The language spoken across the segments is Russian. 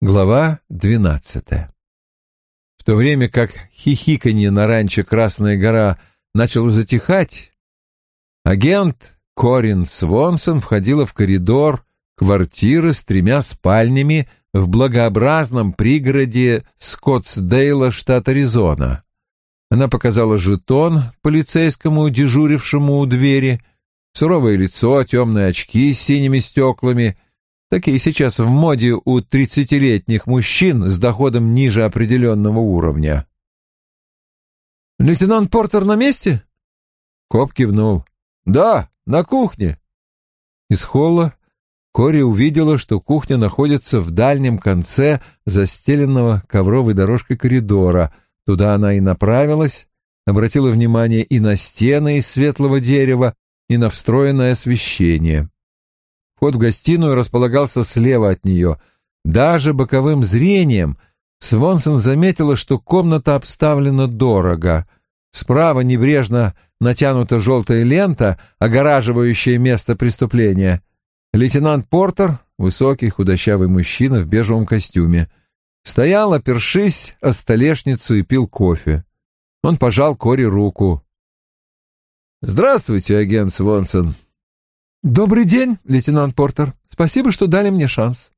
Глава двенадцатая. В то время как хихиканье на ранчо «Красная гора» начало затихать, агент Корин Свонсон входила в коридор квартиры с тремя спальнями в благообразном пригороде Скоттсдейла, штат Аризона. Она показала жетон полицейскому, дежурившему у двери, суровое лицо, темные очки с синими стеклами — Такие сейчас в моде у тридцатилетних мужчин с доходом ниже определенного уровня. «Лейтенант Портер на месте?» Коп кивнул. «Да, на кухне». Из холла Кори увидела, что кухня находится в дальнем конце застеленного ковровой дорожкой коридора. Туда она и направилась, обратила внимание и на стены из светлого дерева, и на встроенное освещение. Вход в гостиную располагался слева от нее. Даже боковым зрением Свонсон заметила, что комната обставлена дорого. Справа небрежно натянута желтая лента, огораживающая место преступления. Лейтенант Портер, высокий худощавый мужчина в бежевом костюме, стоял, опершись о столешницу и пил кофе. Он пожал Кори руку. «Здравствуйте, агент Свонсон. «Добрый день, лейтенант Портер. Спасибо, что дали мне шанс».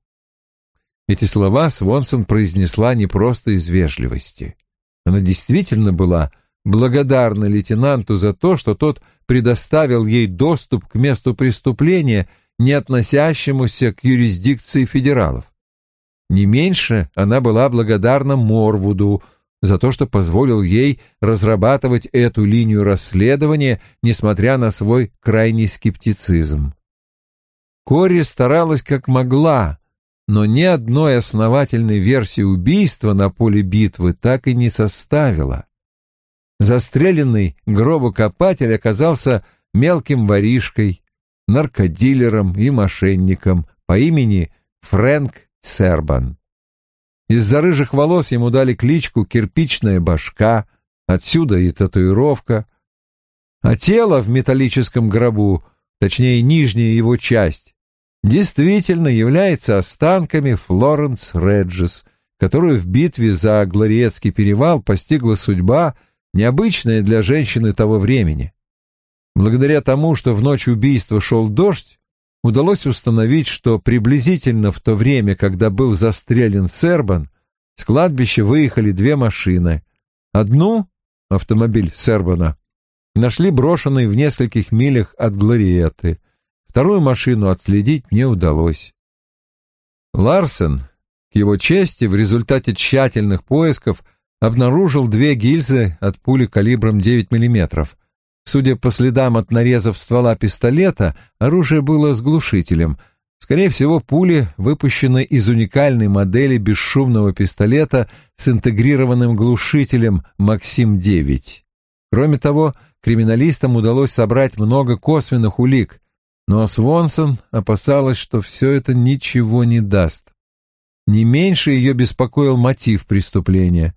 Эти слова Свонсон произнесла не просто из вежливости. Она действительно была благодарна лейтенанту за то, что тот предоставил ей доступ к месту преступления, не относящемуся к юрисдикции федералов. Не меньше она была благодарна Морвуду, за то, что позволил ей разрабатывать эту линию расследования, несмотря на свой крайний скептицизм. Кори старалась как могла, но ни одной основательной версии убийства на поле битвы так и не составила. Застреленный гробокопатель оказался мелким воришкой, наркодилером и мошенником по имени Фрэнк Сербан. Из-за рыжих волос ему дали кличку «Кирпичная башка», отсюда и татуировка. А тело в металлическом гробу, точнее нижняя его часть, действительно является останками Флоренс Реджес, которую в битве за Глориецкий перевал постигла судьба, необычная для женщины того времени. Благодаря тому, что в ночь убийства шел дождь, удалось установить, что приблизительно в то время, когда был застрелен Сербан, с кладбища выехали две машины. Одну, автомобиль Сербана, нашли брошенной в нескольких милях от Глориеты. Вторую машину отследить не удалось. Ларсен, к его чести, в результате тщательных поисков обнаружил две гильзы от пули калибром 9 миллиметров, Судя по следам от нарезов ствола пистолета, оружие было с глушителем. Скорее всего, пули выпущены из уникальной модели бесшумного пистолета с интегрированным глушителем «Максим-9». Кроме того, криминалистам удалось собрать много косвенных улик, но Свонсон опасалась, что все это ничего не даст. Не меньше ее беспокоил мотив преступления.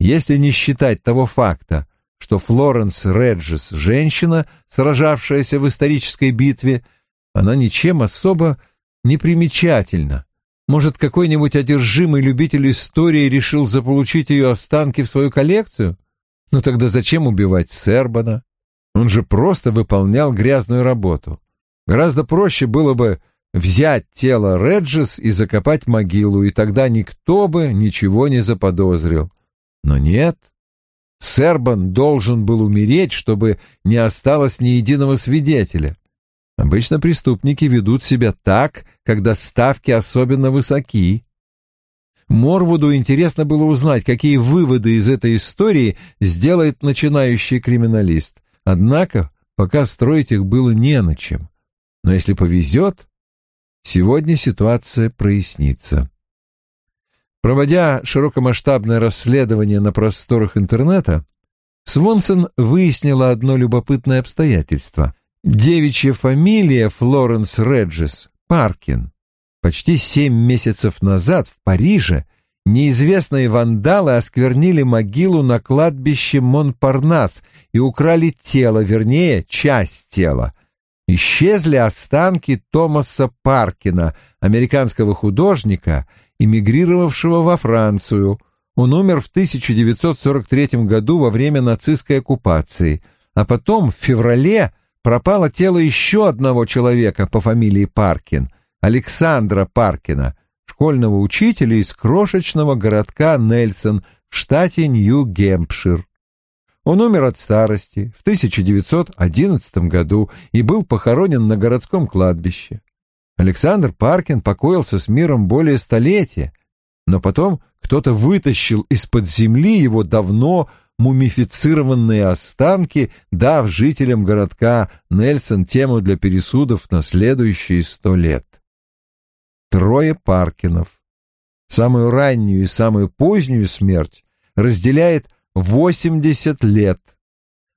Если не считать того факта, что Флоренс Реджес — женщина, сражавшаяся в исторической битве, она ничем особо не примечательна. Может, какой-нибудь одержимый любитель истории решил заполучить ее останки в свою коллекцию? Ну тогда зачем убивать Сербана? Он же просто выполнял грязную работу. Гораздо проще было бы взять тело Реджес и закопать могилу, и тогда никто бы ничего не заподозрил. Но нет, Сербан должен был умереть, чтобы не осталось ни единого свидетеля. Обычно преступники ведут себя так, когда ставки особенно высоки. Морвуду интересно было узнать, какие выводы из этой истории сделает начинающий криминалист. Однако пока строить их было не на чем. Но если повезет, сегодня ситуация прояснится. Проводя широкомасштабное расследование на просторах интернета, Свонсон выяснила одно любопытное обстоятельство. Девичья фамилия Флоренс Реджес Паркин. Почти семь месяцев назад в Париже неизвестные вандалы осквернили могилу на кладбище Монпарнас и украли тело, вернее, часть тела. исчезли останки Томаса Паркина, американского художника, эмигрировавшего во Францию. Он умер в 1943 году во время нацистской оккупации, а потом в феврале пропало тело еще одного человека по фамилии Паркин, Александра Паркина, школьного учителя из крошечного городка Нельсон в штате Нью-Гемпшир. Он умер от старости в 1911 году и был похоронен на городском кладбище. Александр Паркин покоился с миром более столетия, но потом кто-то вытащил из-под земли его давно мумифицированные останки, дав жителям городка Нельсон тему для пересудов на следующие сто лет. Трое Паркинов. Самую раннюю и самую позднюю смерть разделяет 80 лет.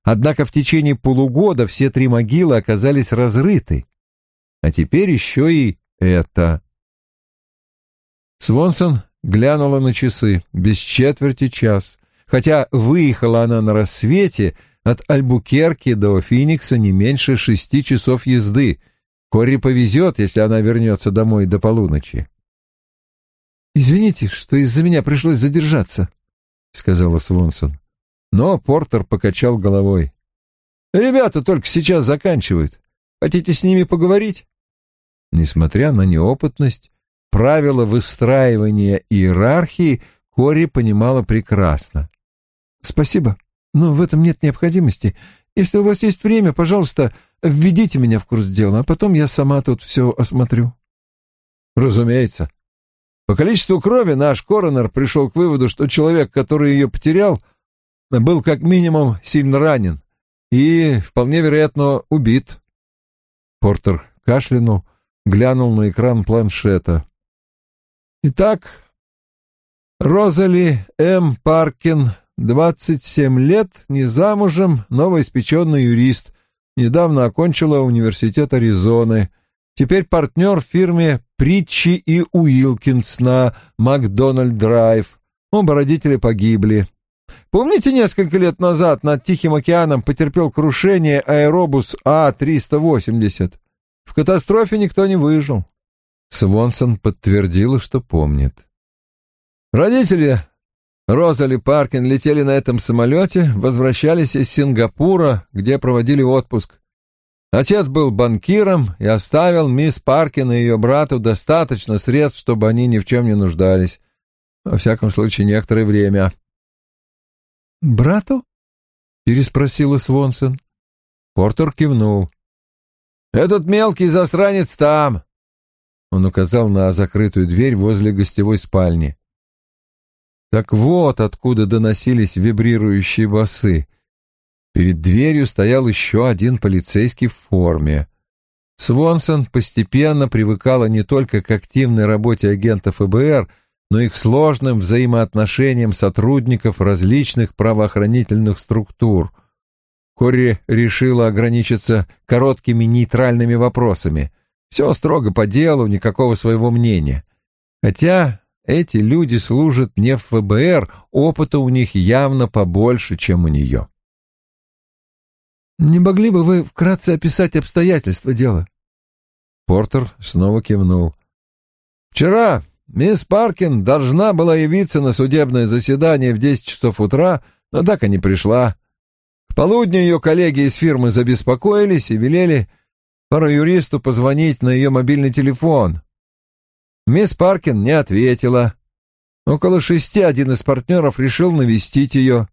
Однако в течение полугода все три могилы оказались разрыты. А теперь еще и это. Свонсон глянула на часы, без четверти час. Хотя выехала она на рассвете, от Альбукерки до Финикса не меньше шести часов езды. Кори повезет, если она вернется домой до полуночи. «Извините, что из-за меня пришлось задержаться», — сказала Свонсон. Но Портер покачал головой. «Ребята только сейчас заканчивают. Хотите с ними поговорить?» Несмотря на неопытность, правила выстраивания иерархии Кори понимала прекрасно. «Спасибо, но в этом нет необходимости. Если у вас есть время, пожалуйста, введите меня в курс дела, а потом я сама тут все осмотрю». «Разумеется. По количеству крови наш коронер пришел к выводу, что человек, который ее потерял, был как минимум сильно ранен и, вполне вероятно, убит». Портер кашлянул, глянул на экран планшета. «Итак, Розали М. Паркин, 27 лет, не замужем, новоиспеченный юрист, недавно окончила университет Аризоны, теперь партнер в фирме Притчи и Уилкинс на Макдональд Драйв. Оба родители погибли. Помните, несколько лет назад над Тихим океаном потерпел крушение аэробус А-380? В катастрофе никто не выжил. Свонсон подтвердила, что помнит. Родители Розали Паркин летели на этом самолете, возвращались из Сингапура, где проводили отпуск. Отец был банкиром и оставил мисс Паркин и ее брату достаточно средств, чтобы они ни в чем не нуждались. Во всяком случае, некоторое время. «Брату?» — переспросила Свонсон. Портер кивнул. «Этот мелкий засранец там!» Он указал на закрытую дверь возле гостевой спальни. Так вот откуда доносились вибрирующие басы. Перед дверью стоял еще один полицейский в форме. Свонсон постепенно привыкала не только к активной работе агентов ФБР, но и к сложным взаимоотношениям сотрудников различных правоохранительных структур. Кори решила ограничиться короткими нейтральными вопросами. Все строго по делу, никакого своего мнения. Хотя эти люди служат не в ФБР, опыта у них явно побольше, чем у нее. «Не могли бы вы вкратце описать обстоятельства дела?» Портер снова кивнул. «Вчера мисс Паркин должна была явиться на судебное заседание в десять часов утра, но так и не пришла. К полудню ее коллеги из фирмы забеспокоились и велели пару-юристу позвонить на ее мобильный телефон. Мисс Паркин не ответила. Около шести один из партнеров решил навестить ее.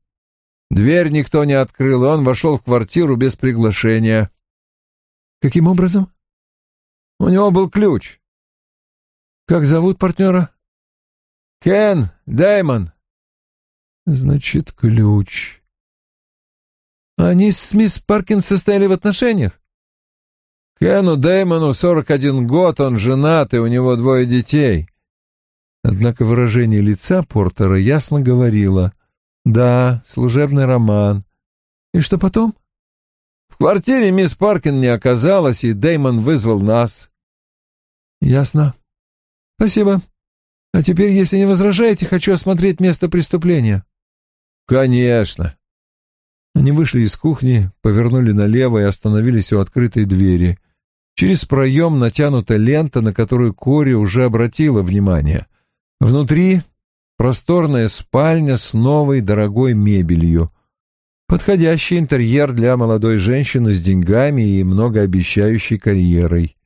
Дверь никто не открыл, и он вошел в квартиру без приглашения. Каким образом? У него был ключ. Как зовут партнера? Кен Дэймон. Значит, ключ. Они с мисс Паркин состояли в отношениях? Кену Дэймону 41 год, он женат, и у него двое детей. Однако выражение лица Портера ясно говорило. Да, служебный роман. И что потом? В квартире мисс Паркин не оказалась, и Дэймон вызвал нас. Ясно. Спасибо. А теперь, если не возражаете, хочу осмотреть место преступления. Конечно. Они вышли из кухни, повернули налево и остановились у открытой двери — Через проем натянута лента, на которую Кори уже обратила внимание. Внутри просторная спальня с новой дорогой мебелью. Подходящий интерьер для молодой женщины с деньгами и многообещающей карьерой.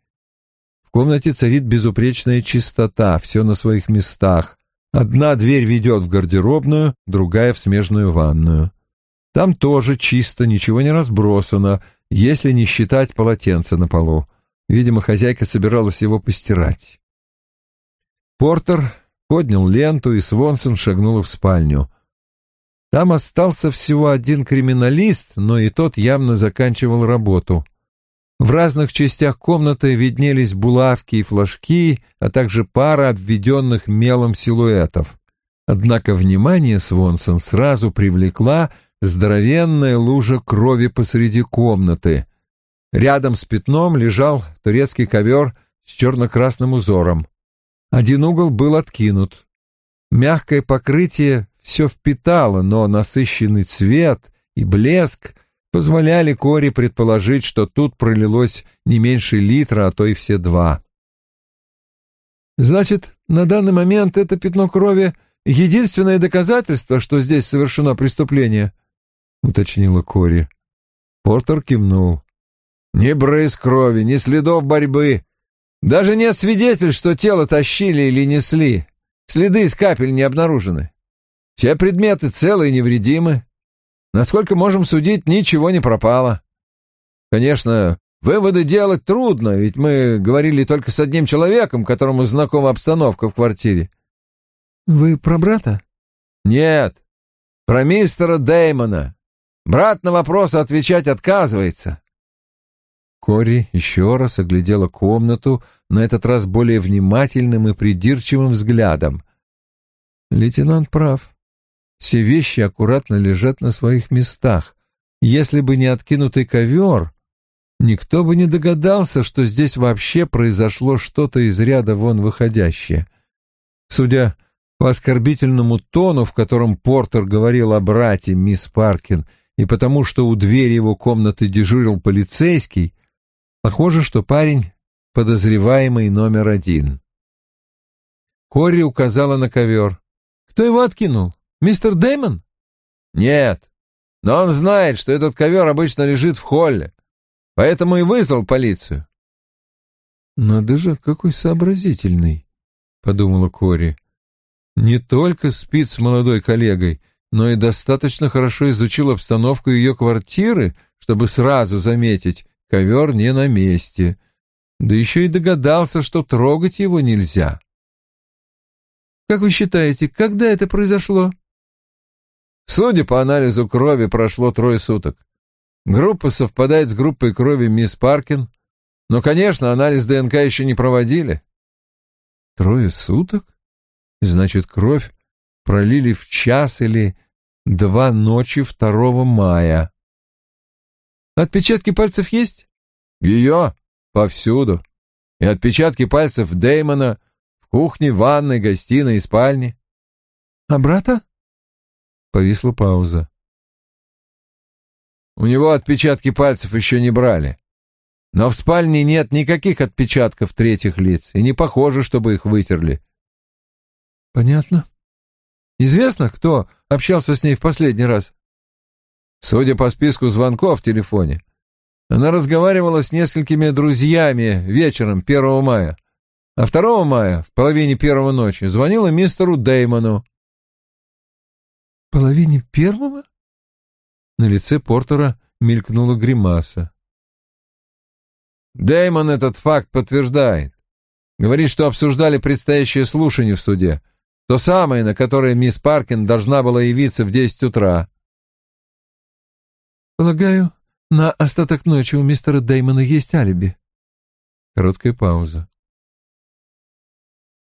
Комнате царит безупречная чистота, все на своих местах. Одна дверь ведет в гардеробную, другая в смежную ванную. Там тоже чисто, ничего не разбросано, если не считать полотенца на полу. Видимо, хозяйка собиралась его постирать. Портер поднял ленту, и Свонсон шагнула в спальню. Там остался всего один криминалист, но и тот явно заканчивал работу. В разных частях комнаты виднелись булавки и флажки, а также пара обведенных мелом силуэтов. Однако внимание Свонсон сразу привлекла здоровенная лужа крови посреди комнаты — Рядом с пятном лежал турецкий ковер с черно-красным узором. Один угол был откинут. Мягкое покрытие все впитало, но насыщенный цвет и блеск позволяли Кори предположить, что тут пролилось не меньше литра, а то и все два. «Значит, на данный момент это пятно крови — единственное доказательство, что здесь совершено преступление?» — уточнила Кори. Портер кивнул. Ни брызг крови, ни следов борьбы. Даже нет свидетельств, что тело тащили или несли. Следы из капель не обнаружены. Все предметы целы и невредимы. Насколько можем судить, ничего не пропало. Конечно, выводы делать трудно, ведь мы говорили только с одним человеком, которому знакома обстановка в квартире. Вы про брата? Нет, про мистера Дэймона. Брат на вопросы отвечать отказывается. Кори еще раз оглядела комнату, на этот раз более внимательным и придирчивым взглядом. Лейтенант прав. Все вещи аккуратно лежат на своих местах. Если бы не откинутый ковер, никто бы не догадался, что здесь вообще произошло что-то из ряда вон выходящее. Судя по оскорбительному тону, в котором Портер говорил о брате мисс Паркин, и потому что у двери его комнаты дежурил полицейский, Похоже, что парень подозреваемый номер один. Корри указала на ковер. «Кто его откинул? Мистер Дэймон?» «Нет, но он знает, что этот ковер обычно лежит в холле, поэтому и вызвал полицию». «Надо же, какой сообразительный», — подумала Кори. «Не только спит с молодой коллегой, но и достаточно хорошо изучил обстановку ее квартиры, чтобы сразу заметить, ковер не на месте, да еще и догадался, что трогать его нельзя. «Как вы считаете, когда это произошло?» Судя по анализу крови, прошло трое суток. Группа совпадает с группой крови мисс Паркин, но, конечно, анализ ДНК еще не проводили. Трое суток? Значит, кровь пролили в час или два ночи 2 мая. Отпечатки пальцев есть? Ее повсюду. И отпечатки пальцев Дэймона в кухне, ванной, гостиной и спальне. А брата? Повисла пауза. У него отпечатки пальцев еще не брали. Но в спальне нет никаких отпечатков третьих лиц, и не похоже, чтобы их вытерли. Понятно. Известно, кто общался с ней в последний раз? Судя по списку звонков в телефоне, она разговаривала с несколькими друзьями вечером 1 мая, а 2 мая, в половине первого ночи, звонила мистеру Деймону. «Половине первого?» На лице Портера мелькнула гримаса. Деймон этот факт подтверждает. Говорит, что обсуждали предстоящее слушание в суде. То самое, на которое мисс Паркин должна была явиться в десять утра. Полагаю, на остаток ночи у мистера Дэймона есть алиби. Короткая пауза.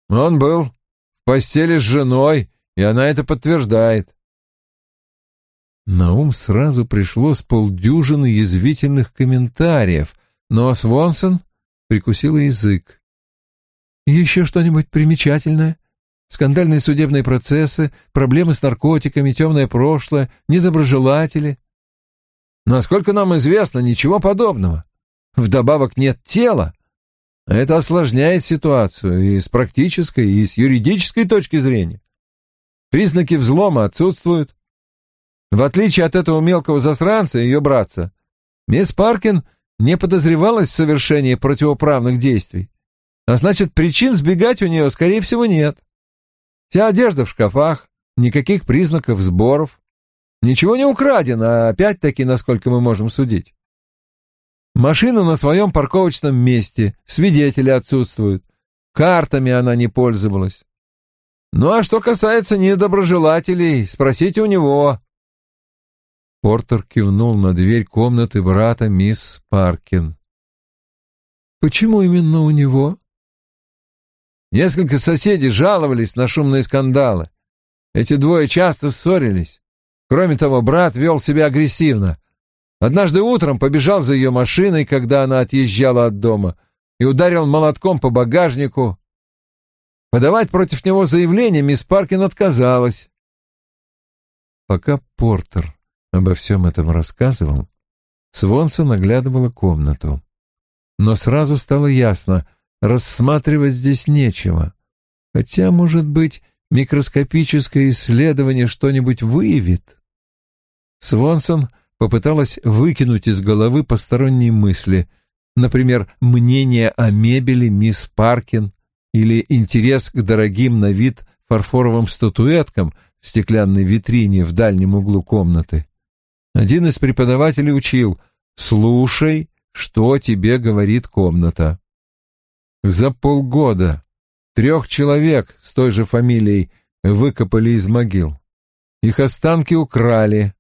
Он был в постели с женой, и она это подтверждает. На ум сразу пришло с полдюжины язвительных комментариев, но Свонсон прикусила язык. «Еще что-нибудь примечательное? Скандальные судебные процессы, проблемы с наркотиками, темное прошлое, недоброжелатели?» Насколько нам известно, ничего подобного. вдобавок нет тела. Это осложняет ситуацию и с практической, и с юридической точки зрения. Признаки взлома отсутствуют. В отличие от этого мелкого засранца, ее братца, мисс Паркин не подозревалась в совершении противоправных действий. А значит, причин сбегать у нее, скорее всего, нет. Вся одежда в шкафах, никаких признаков сборов. Ничего не украдено, опять-таки, насколько мы можем судить. Машина на своем парковочном месте, свидетели отсутствуют. Картами она не пользовалась. Ну а что касается недоброжелателей, спросите у него. Портер кивнул на дверь комнаты брата мисс Паркин. «Почему именно у него?» Несколько соседей жаловались на шумные скандалы. Эти двое часто ссорились. Кроме того, брат вел себя агрессивно. Однажды утром побежал за ее машиной, когда она отъезжала от дома, и ударил молотком по багажнику. Подавать против него заявление мисс Паркин отказалась. Пока Портер обо всем этом рассказывал, Свонсон оглядывала комнату. Но сразу стало ясно, рассматривать здесь нечего. Хотя, может быть, микроскопическое исследование что-нибудь выявит. Свонсон попыталась выкинуть из головы посторонние мысли, например, мнение о мебели мисс Паркин или интерес к дорогим на вид фарфоровым статуэткам в стеклянной витрине в дальнем углу комнаты. Один из преподавателей учил «Слушай, что тебе говорит комната». За полгода трех человек с той же фамилией выкопали из могил. Их останки украли,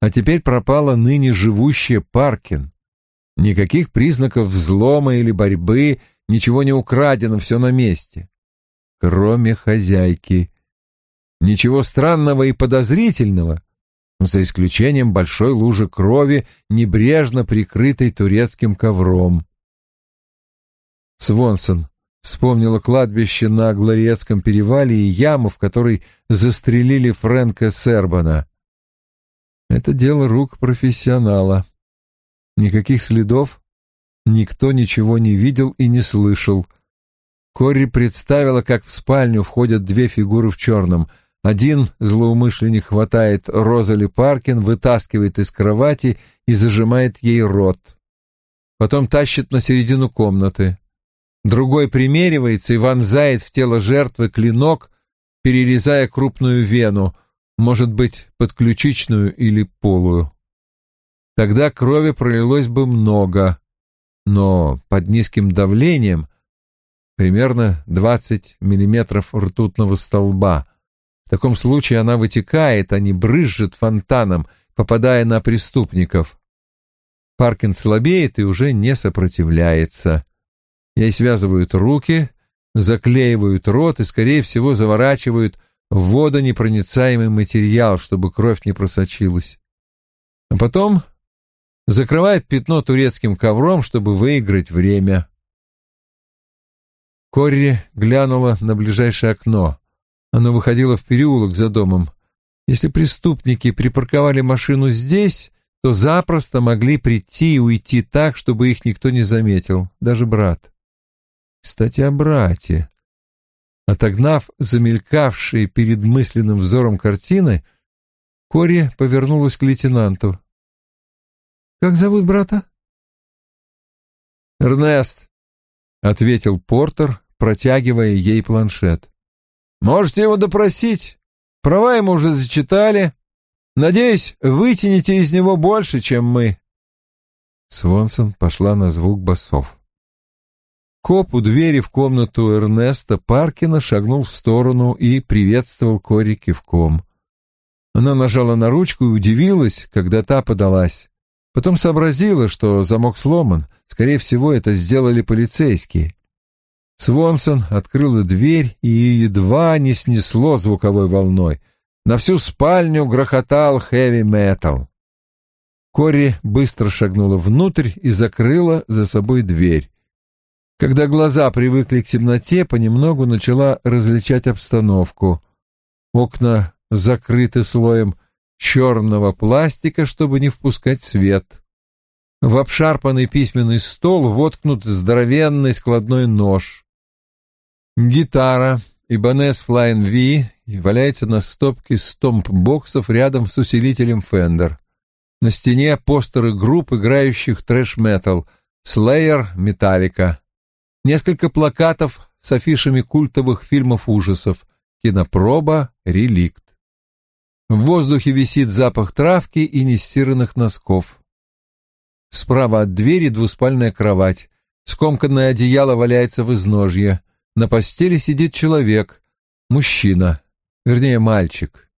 а теперь пропала ныне живущая Паркин. Никаких признаков взлома или борьбы, ничего не украдено, все на месте. Кроме хозяйки. Ничего странного и подозрительного, за исключением большой лужи крови, небрежно прикрытой турецким ковром. Свонсон вспомнила кладбище на Глориецком перевале и яму, в которой застрелили Фрэнка Сербана. Это дело рук профессионала. Никаких следов, никто ничего не видел и не слышал. Корри представила, как в спальню входят две фигуры в черном — один злоумышленник хватает Розали Паркин, вытаскивает из кровати и зажимает ей рот. Потом тащит на середину комнаты. Другой примеривается и вонзает в тело жертвы клинок, перерезая крупную вену, может быть, подключичную или полую. Тогда крови пролилось бы много, но под низким давлением, примерно 20 миллиметров ртутного столба, в таком случае она вытекает, а не брызжет фонтаном, попадая на преступников. Паркин слабеет и уже не сопротивляется. Ей связывают руки, заклеивают рот и, скорее всего, заворачивают в водонепроницаемый материал, чтобы кровь не просочилась. А потом закрывает пятно турецким ковром, чтобы выиграть время. Корри глянула на ближайшее окно. Оно выходило в переулок за домом. Если преступники припарковали машину здесь, то запросто могли прийти и уйти так, чтобы их никто не заметил, даже брат. Кстати, о брате. Отогнав замелькавшие перед мысленным взором картины, Кори повернулась к лейтенанту. «Как зовут брата?» «Эрнест», — ответил Портер, протягивая ей планшет. Можете его допросить. Права ему уже зачитали. Надеюсь, вытянете из него больше, чем мы. Свонсон пошла на звук басов. Коп у двери в комнату Эрнеста Паркина шагнул в сторону и приветствовал Кори кивком. Она нажала на ручку и удивилась, когда та подалась. Потом сообразила, что замок сломан. Скорее всего, это сделали полицейские. Свонсон открыла дверь и едва не снесло звуковой волной. На всю спальню грохотал хэви-метал. Кори быстро шагнула внутрь и закрыла за собой дверь. Когда глаза привыкли к темноте, понемногу начала различать обстановку. Окна закрыты слоем черного пластика, чтобы не впускать свет. В обшарпанный письменный стол воткнут здоровенный складной нож. Гитара Ibanez Flying V валяется на стопке стомп-боксов рядом с усилителем Fender. На стене постеры групп, играющих трэш-метал, Slayer, Metallica. Несколько плакатов с афишами культовых фильмов ужасов, кинопроба, реликт. В воздухе висит запах травки и нестиранных носков. Справа от двери двуспальная кровать. Скомканное одеяло валяется в изножье. На постели сидит человек, мужчина, вернее мальчик.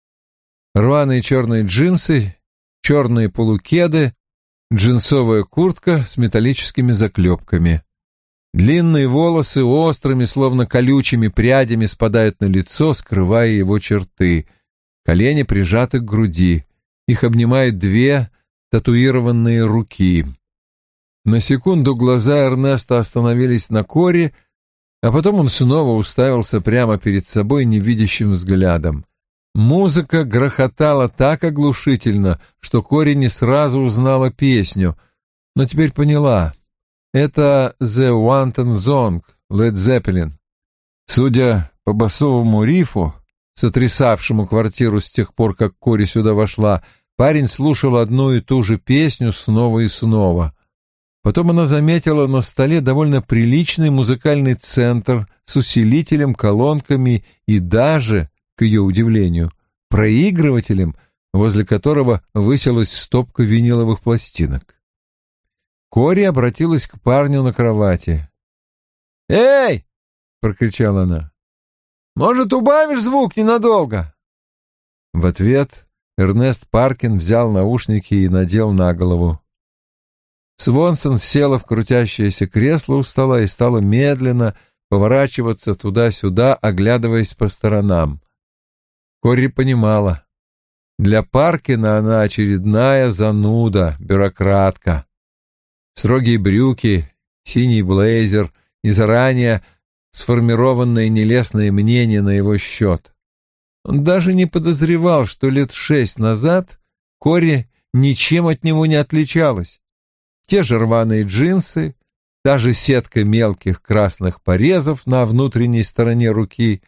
Рваные черные джинсы черные полукеды, джинсовая куртка с металлическими заклепками. Длинные волосы острыми, словно колючими прядями спадают на лицо, скрывая его черты. Колени прижаты к груди. Их обнимают две татуированные руки. На секунду глаза Эрнеста остановились на Коре, а потом он снова уставился прямо перед собой невидящим взглядом. Музыка грохотала так оглушительно, что Кори не сразу узнала песню, но теперь поняла. Это «The Wanton Song» Led Zeppelin. Судя по басовому рифу, сотрясавшему квартиру с тех пор, как Кори сюда вошла, парень слушал одну и ту же песню снова и снова. Потом она заметила на столе довольно приличный музыкальный центр с усилителем, колонками и даже к ее удивлению, проигрывателем, возле которого высилась стопка виниловых пластинок. Кори обратилась к парню на кровати. «Эй!» — прокричала она. «Может, убавишь звук ненадолго?» В ответ Эрнест Паркин взял наушники и надел на голову. Свонсон села в крутящееся кресло у стола и стала медленно поворачиваться туда-сюда, оглядываясь по сторонам. Кори понимала. Для Паркина она очередная зануда, бюрократка. Строгие брюки, синий блейзер и заранее сформированное нелестное мнение на его счет. Он даже не подозревал, что лет шесть назад Кори ничем от него не отличалась. Те же рваные джинсы, та же сетка мелких красных порезов на внутренней стороне руки.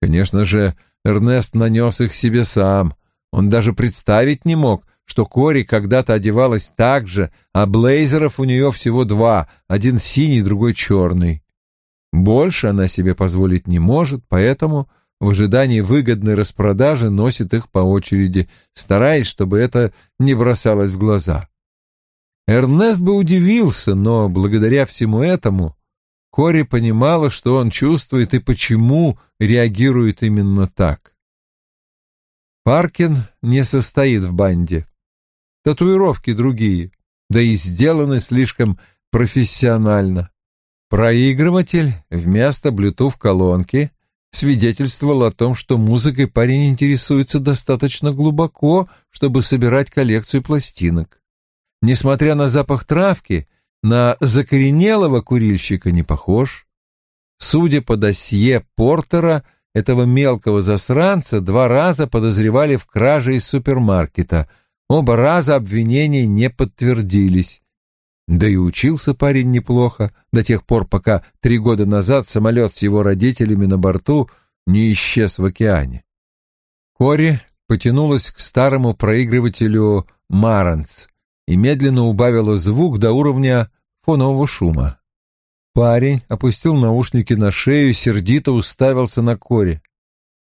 Конечно же, Эрнест нанес их себе сам. Он даже представить не мог, что Кори когда-то одевалась так же, а блейзеров у нее всего два, один синий, другой черный. Больше она себе позволить не может, поэтому в ожидании выгодной распродажи носит их по очереди, стараясь, чтобы это не бросалось в глаза. Эрнест бы удивился, но благодаря всему этому Кори понимала, что он чувствует и почему реагирует именно так. Паркин не состоит в банде. Татуировки другие, да и сделаны слишком профессионально. Проигрыватель вместо Bluetooth-колонки свидетельствовал о том, что музыкой парень интересуется достаточно глубоко, чтобы собирать коллекцию пластинок. Несмотря на запах травки, на закоренелого курильщика не похож. Судя по досье Портера, этого мелкого засранца два раза подозревали в краже из супермаркета. Оба раза обвинения не подтвердились. Да и учился парень неплохо, до тех пор, пока три года назад самолет с его родителями на борту не исчез в океане. Кори потянулась к старому проигрывателю «Маранс», и медленно убавила звук до уровня фонового шума. Парень опустил наушники на шею и сердито уставился на Кори.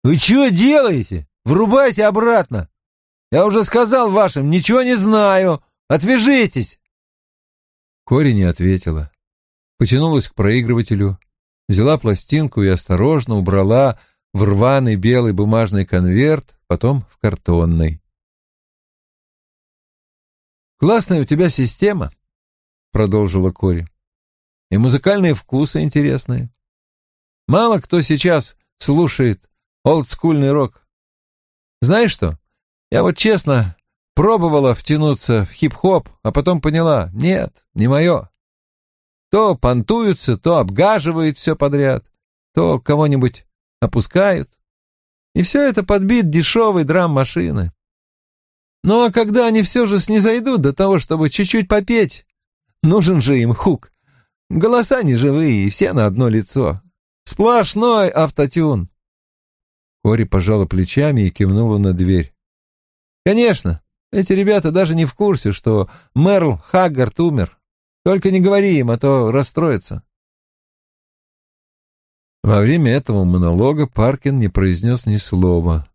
«Вы что делаете? Врубайте обратно! Я уже сказал вашим, ничего не знаю! Отвяжитесь!» Кори не ответила. Потянулась к проигрывателю, взяла пластинку и осторожно убрала в рваный белый бумажный конверт, потом в картонный. «Классная у тебя система», — продолжила Кори. «И музыкальные вкусы интересные. Мало кто сейчас слушает олдскульный рок. Знаешь что, я вот честно пробовала втянуться в хип-хоп, а потом поняла, нет, не мое. То понтуются, то обгаживают все подряд, то кого-нибудь опускают. И все это подбит дешевой драм-машины. Ну а когда они все же снизойдут до того, чтобы чуть-чуть попеть, нужен же им хук. Голоса не живые, и все на одно лицо. Сплошной автотюн. Кори пожала плечами и кивнула на дверь. Конечно, эти ребята даже не в курсе, что Мерл Хаггард умер. Только не говори им, а то расстроятся. Во время этого монолога Паркин не произнес ни слова.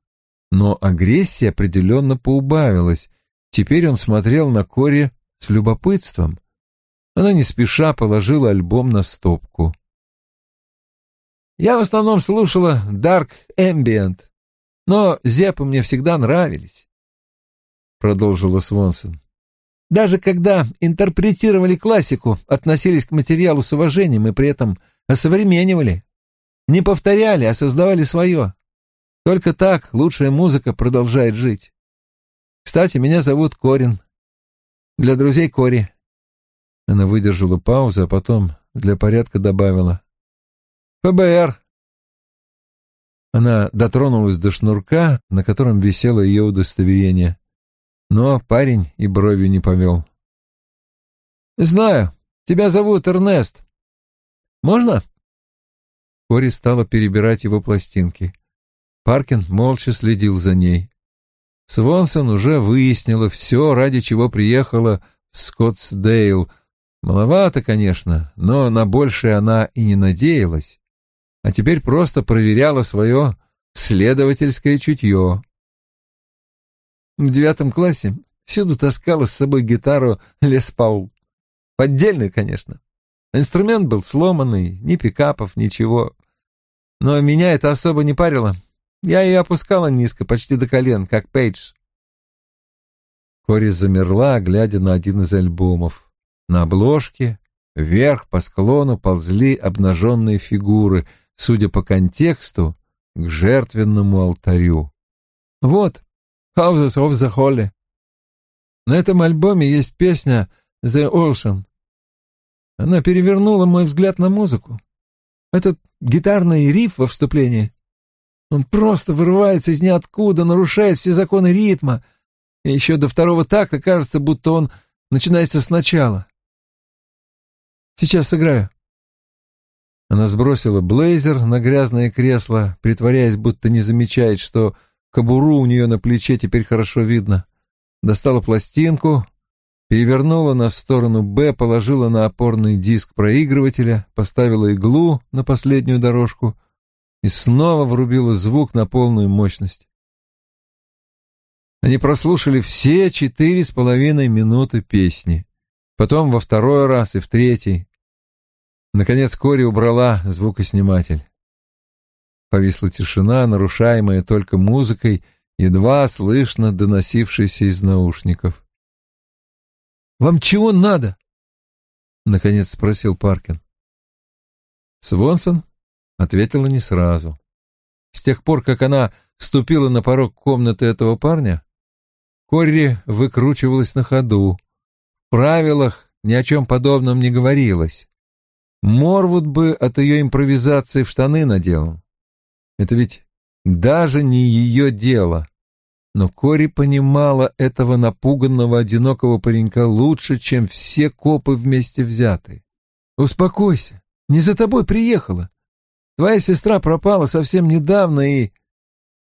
Но агрессия определенно поубавилась. Теперь он смотрел на Кори с любопытством. Она не спеша положила альбом на стопку. «Я в основном слушала Dark Ambient, но зепы мне всегда нравились», — продолжила Свонсон. «Даже когда интерпретировали классику, относились к материалу с уважением и при этом осовременивали. Не повторяли, а создавали свое. Только так лучшая музыка продолжает жить. Кстати, меня зовут Корин. Для друзей Кори. Она выдержала паузу, а потом для порядка добавила. ФБР. Она дотронулась до шнурка, на котором висело ее удостоверение. Но парень и бровью не повел. «Знаю. Тебя зовут Эрнест. Можно?» Кори стала перебирать его пластинки. Паркин молча следил за ней. Свонсон уже выяснила все, ради чего приехала в Скоттсдейл. Маловато, конечно, но на большее она и не надеялась. А теперь просто проверяла свое следовательское чутье. В девятом классе всюду таскала с собой гитару Лес Паул. Поддельную, конечно. Инструмент был сломанный, ни пикапов, ничего. Но меня это особо не парило. Я ее опускала низко, почти до колен, как Пейдж. Кори замерла, глядя на один из альбомов. На обложке вверх по склону ползли обнаженные фигуры, судя по контексту, к жертвенному алтарю. Вот, Houses of the Holy. На этом альбоме есть песня The Ocean. Она перевернула мой взгляд на музыку. Этот гитарный риф во вступлении он просто вырывается из ниоткуда, нарушает все законы ритма. И еще до второго такта кажется, будто он начинается сначала. Сейчас сыграю. Она сбросила блейзер на грязное кресло, притворяясь, будто не замечает, что кобуру у нее на плече теперь хорошо видно. Достала пластинку, перевернула на сторону «Б», положила на опорный диск проигрывателя, поставила иглу на последнюю дорожку и снова врубила звук на полную мощность. Они прослушали все четыре с половиной минуты песни, потом во второй раз и в третий. Наконец Кори убрала звукосниматель. Повисла тишина, нарушаемая только музыкой, едва слышно доносившейся из наушников. «Вам чего надо?» — наконец спросил Паркин. Свонсон ответила не сразу. С тех пор, как она ступила на порог комнаты этого парня, Корри выкручивалась на ходу. В правилах ни о чем подобном не говорилось. Морвуд бы от ее импровизации в штаны наделал. Это ведь даже не ее дело. Но Кори понимала этого напуганного одинокого паренька лучше, чем все копы вместе взятые. «Успокойся, не за тобой приехала. Твоя сестра пропала совсем недавно, и...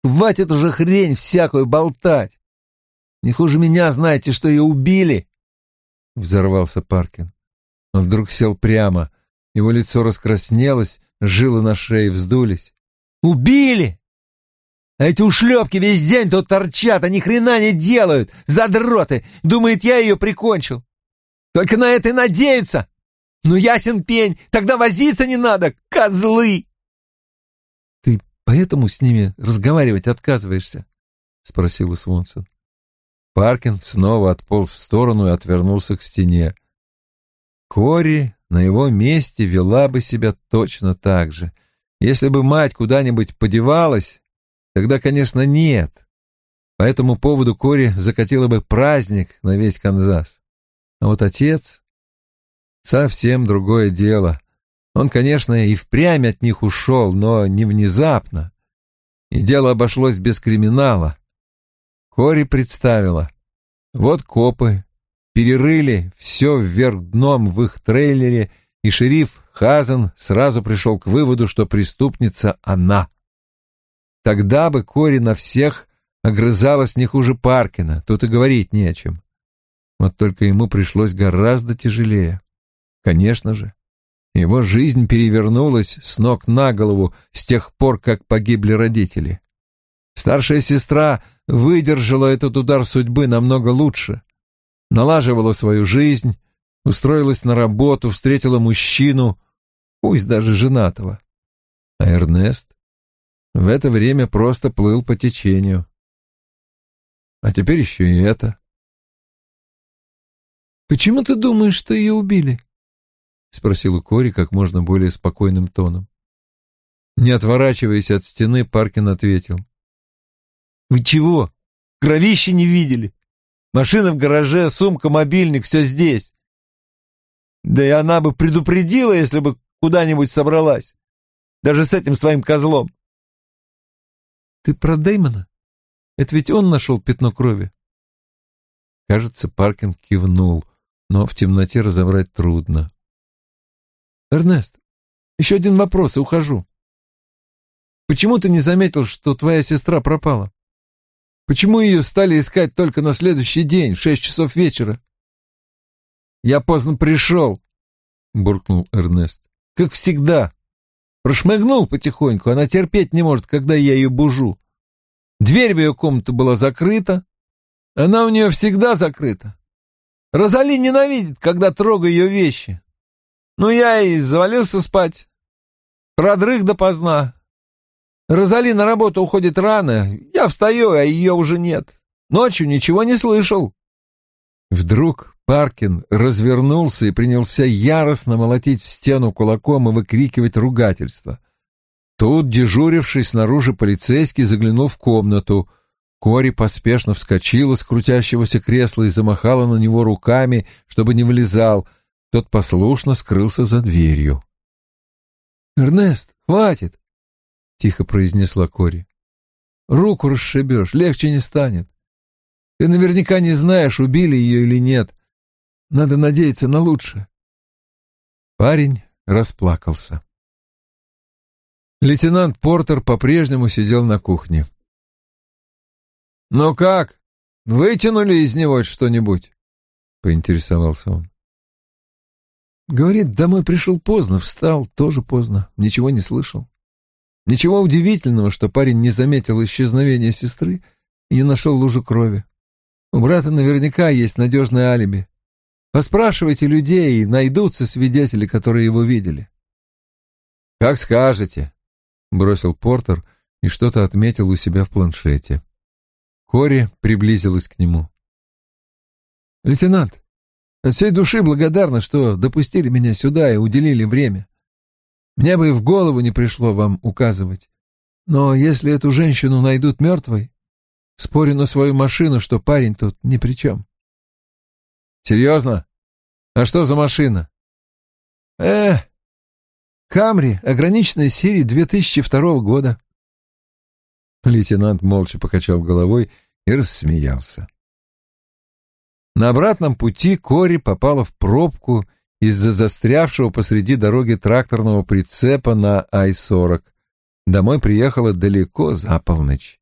Хватит уже хрень всякую болтать! Не хуже меня знаете, что ее убили!» Взорвался Паркин. Он вдруг сел прямо. Его лицо раскраснелось, жилы на шее вздулись. «Убили! А эти ушлепки весь день тут торчат, а ни хрена не делают! Задроты! Думает, я ее прикончил! Только на это и надеются! Ну, ясен пень, тогда возиться не надо, козлы!» поэтому с ними разговаривать отказываешься?» — спросила Свонсон. Паркин снова отполз в сторону и отвернулся к стене. Кори на его месте вела бы себя точно так же. Если бы мать куда-нибудь подевалась, тогда, конечно, нет. По этому поводу Кори закатила бы праздник на весь Канзас. А вот отец — совсем другое дело. Он, конечно, и впрямь от них ушел, но не внезапно. И дело обошлось без криминала. Кори представила, Вот копы перерыли все вверх дном в их трейлере, и шериф Хазен сразу пришел к выводу, что преступница она. Тогда бы Кори на всех огрызалась не хуже Паркина, тут и говорить не о чем. Вот только ему пришлось гораздо тяжелее. Конечно же, его жизнь перевернулась с ног на голову с тех пор, как погибли родители. Старшая сестра выдержала этот удар судьбы намного лучше. Налаживала свою жизнь, устроилась на работу, встретила мужчину, пусть даже женатого. А Эрнест в это время просто плыл по течению. А теперь еще и это. «Почему ты думаешь, что ее убили?» — спросила Кори как можно более спокойным тоном. Не отворачиваясь от стены, Паркин ответил. «Вы чего? Кровище не видели? Машина в гараже, сумка, мобильник, все здесь. Да и она бы предупредила, если бы куда-нибудь собралась. Даже с этим своим козлом. Ты про Дэймона? Это ведь он нашел пятно крови. Кажется, Паркин кивнул, но в темноте разобрать трудно. Эрнест, еще один вопрос и ухожу. Почему ты не заметил, что твоя сестра пропала? Почему ее стали искать только на следующий день, в шесть часов вечера? Я поздно пришел, буркнул Эрнест. Как всегда. Прошмыгнул потихоньку, она терпеть не может, когда я ее бужу. Дверь в ее комнату была закрыта. Она у нее всегда закрыта. Розали ненавидит, когда трогаю ее вещи. Ну, я и завалился спать. Продрых допоздна. Розали на работу уходит рано. Я встаю, а ее уже нет. Ночью ничего не слышал. Вдруг Паркин развернулся и принялся яростно молотить в стену кулаком и выкрикивать ругательство. Тут дежуривший снаружи полицейский заглянул в комнату. Кори поспешно вскочила с крутящегося кресла и замахала на него руками, чтобы не влезал. Тот послушно скрылся за дверью. «Эрнест, хватит!» — тихо произнесла Кори. «Руку расшибешь, легче не станет. Ты наверняка не знаешь, убили ее или нет. Надо надеяться на лучшее. Парень расплакался. Лейтенант Портер по-прежнему сидел на кухне. «Ну как, вытянули из него что-нибудь?» — поинтересовался он. Говорит, домой пришел поздно, встал тоже поздно, ничего не слышал. Ничего удивительного, что парень не заметил исчезновения сестры и не нашел лужу крови. У брата наверняка есть надежное алиби. Поспрашивайте людей, найдутся свидетели, которые его видели. «Как скажете», — бросил Портер и что-то отметил у себя в планшете. Кори приблизилась к нему. «Лейтенант, от всей души благодарна, что допустили меня сюда и уделили время. Мне бы и в голову не пришло вам указывать. Но если эту женщину найдут мертвой, спорю на свою машину, что парень тут ни при чем». Серьезно? А что за машина? Э, Камри, ограниченная серии 2002 года. Лейтенант молча покачал головой и рассмеялся. На обратном пути Кори попала в пробку из-за застрявшего посреди дороги тракторного прицепа на Ай-40. Домой приехала далеко за полночь.